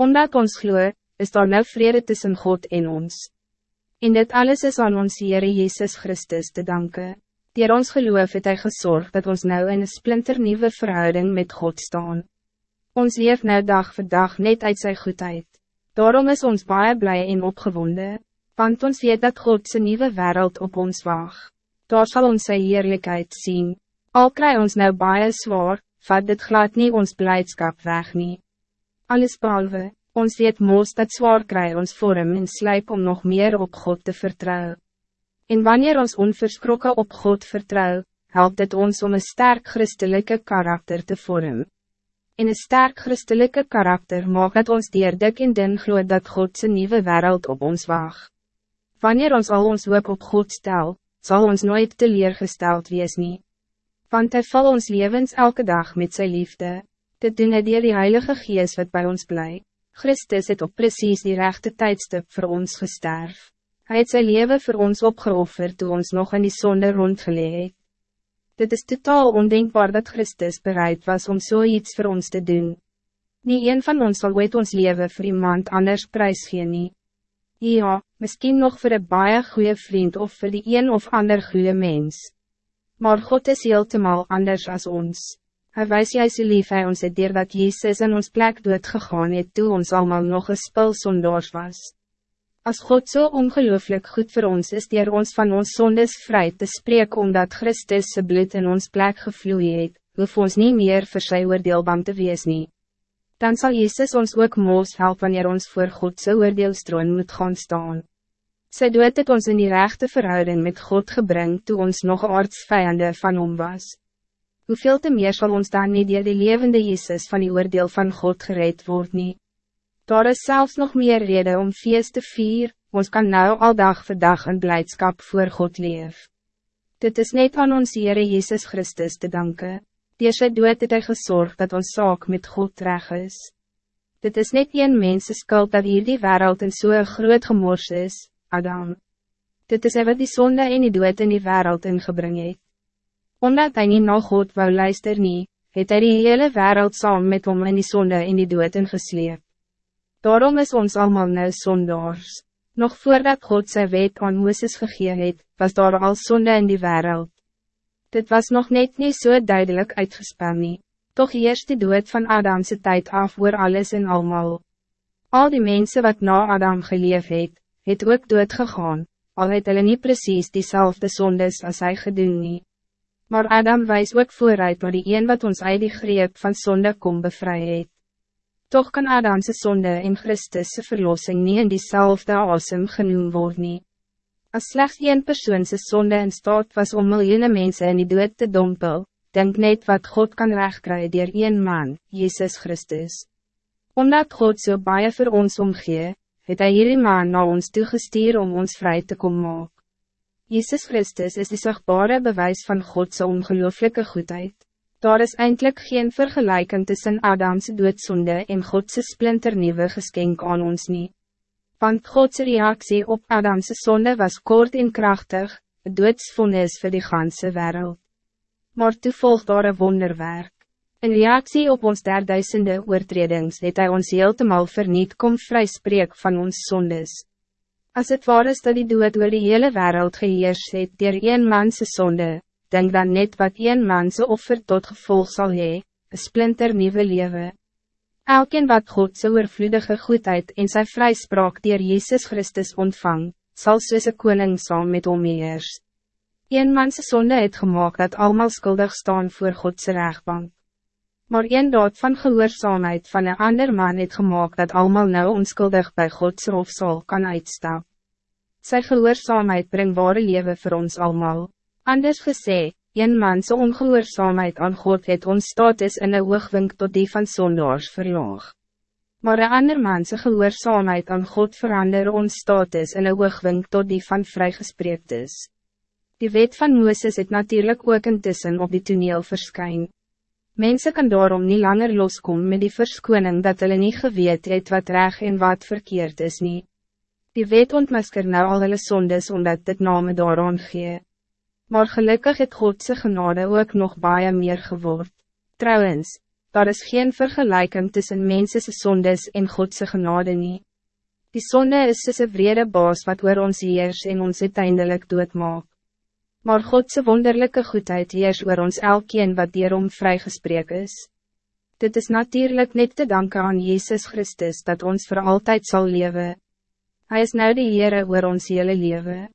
Omdat ons gloe, is daar nou vrede tussen God en ons. En dit alles is aan ons Heere Jezus Christus te danken. Dier ons geloof het hy gezorgd dat ons nou in een splinternieuwe verhouding met God staan. Ons leef nou dag voor dag net uit zijn goedheid. Daarom is ons baie blij en opgewonden, want ons weet dat God zijn nieuwe wereld op ons wacht. Daar zal ons sy heerlijkheid zien. Al kry ons nou baie zwaar, vat dit glad nie ons blijdschap weg nie. Alles behalve, ons weet moos dat zwaar kry ons vorm en slijp om nog meer op God te vertrouwen. En wanneer ons onverskrokken op God vertrouw, helpt het ons om een sterk christelijke karakter te vormen. En een sterk christelijke karakter maakt dat ons dier dik in den gloed dat God zijn nieuwe wereld op ons wacht. Wanneer ons al ons hoop op God stel, zal ons nooit teleurgesteld wees nie. Want hij val ons levens elke dag met zijn liefde. Dit doen hy dier die Heilige Geest wat bij ons blij. Christus het op precies die rechte tijdstip voor ons gesterf. Hij het zijn leven voor ons opgeofferd toen ons nog in die zonde rondgeleid. Dit is totaal ondenkbaar dat Christus bereid was om zoiets so voor ons te doen. Niet een van ons zal ooit ons leven voor iemand anders prijsgeen nie. Ja, misschien nog voor een baie goede vriend of voor die een of ander goede mens. Maar God is heeltemal anders als ons. Hij wijst juist so lief hy ons het dier dat Jezus in ons plek doodgegaan het toe ons allemaal nog een spul zondaars was. Als God zo so ongelooflijk goed voor ons is, die ons van ons zondes vrij te spreken omdat Christus zijn bloed in ons plek gevloeid het, hoef ons niet meer voor sy oordeel bang te wees nie. Dan zal Jezus ons ook moos helpen wanneer ons voor God zijn oordeelstroon moet gaan staan. Sy dood het ons in die rechte verhouding met God gebring toe ons nog artsvijande van hom was. Hoeveel te meer zal ons dan niet die levende Jezus van die oordeel van God gereed worden? nie? Daar is zelfs nog meer reden om feest te vier, ons kan nou al dag voor dag een blijdschap voor God leef. Dit is niet aan ons Heere Jezus Christus te danken. Die sy dood het hy gesorg dat ons zaak met God reg is. Dit is niet een mens skuld dat hier die wereld in zo'n so groot gemors is, Adam. Dit is hy wat die zonde en die dood in die wereld ingebring het. Omdat hij niet naar God wou luister nie, het hy die hele wereld saam met hom in die zonde en die dood ingesleep. Daarom is ons allemaal nou zondaars. Nog voordat God zijn wet aan Moeses gegee het, was daar al zonde in die wereld. Dit was nog net niet zo so duidelijk uitgespan nie. Toch eerst die dood van Adamse tijd af voor alles en allemaal. Al die mensen wat na Adam geleef het, het ook dood gegaan, al het hulle nie precies diezelfde zondes als hij gedoen nie. Maar Adam wijst ook vooruit waar die een wat ons uit die greep van zonde kom bevry het. Toch kan Adamse zonde en Christus' verlossing niet in diezelfde asem genoemd worden. Als slechts één persoon zijn zonde in staat was om miljoenen mensen in die dood te dompel, denk niet wat God kan rechtkrijgen door één man, Jezus Christus. Omdat God zo so baie voor ons omgee, het hy hierdie man na ons toegestuur om ons vrij te komen maak. Jezus Christus is de zichtbare bewijs van Godse ongelooflijke goedheid. Daar is eindelijk geen vergelijking tussen Adamse doodsonde en Godse splinternieuwe geschenk aan ons niet. Want Godse reactie op Adamse zonde was kort en krachtig, het doodsvonnis voor de ganse wereld. Maar toe volgt daar een wonderwerk. In reactie op ons derduisende oortredings het hy ons heeltemal verniet kom vryspreek van ons zondes. Als het waar is dat die dood oor die hele wereld geheers het dier een manse zonde, denk dan net wat een man zijn offer tot gevolg zal hee, een splinter nieuwe leven. Elkeen wat God zijn oorvloedige goedheid in zijn vrijspraak dier Jezus Christus ontvang, zal soos een koning saam met hom heers. Een manse zonde het gemaakt dat allemaal schuldig staan voor Godse rechtbank. Maar een daad van gehoorzaamheid van een ander man het gemaakt dat allemaal nou onschuldig bij Godse hofsal kan uitstap. Sy gehoorzaamheid brengt ware leven voor ons allemaal. Anders gesê, een man so ongehoorzaamheid aan God het ons status in een hoogwink tot die van sondaars verlaag. Maar een ander man sy gehoorzaamheid aan God verander ons status in een hoogwink tot die van vrygespreekt is. Die wet van Mooses het natuurlijk ook intussen op die toneel verskyn. Mensen kan daarom niet langer loskom met die verskoning dat hulle niet geweet het wat reg en wat verkeerd is niet. Die wet ontmasker nou al hulle sondes omdat dit name daaraan gee. Maar gelukkig het Godse genade ook nog baie meer geword. Trouwens, daar is geen vergelijking tussen mensense sondes en Godse genade nie. Die sonde is soos een vrede baas wat oor ons heers en ons uiteindelik doodmaak. Maar Godse wonderlijke goedheid heers oor ons elkeen wat dierom vrygespreek is. Dit is natuurlijk niet te danken aan Jezus Christus dat ons voor altijd zal leven. Hij is nou de Heere oor ons hele leven.